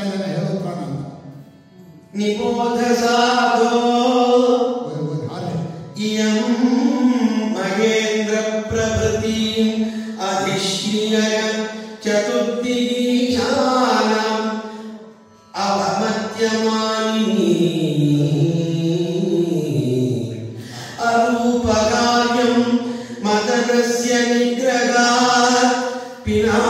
Thailand, I have a निबोध साधो इयं महेन्द्र प्रभृतिम् अधिश्रिय चतुर्दिशानाम् अवमत्यमानिनी मदनस्य निग्रहात् पिना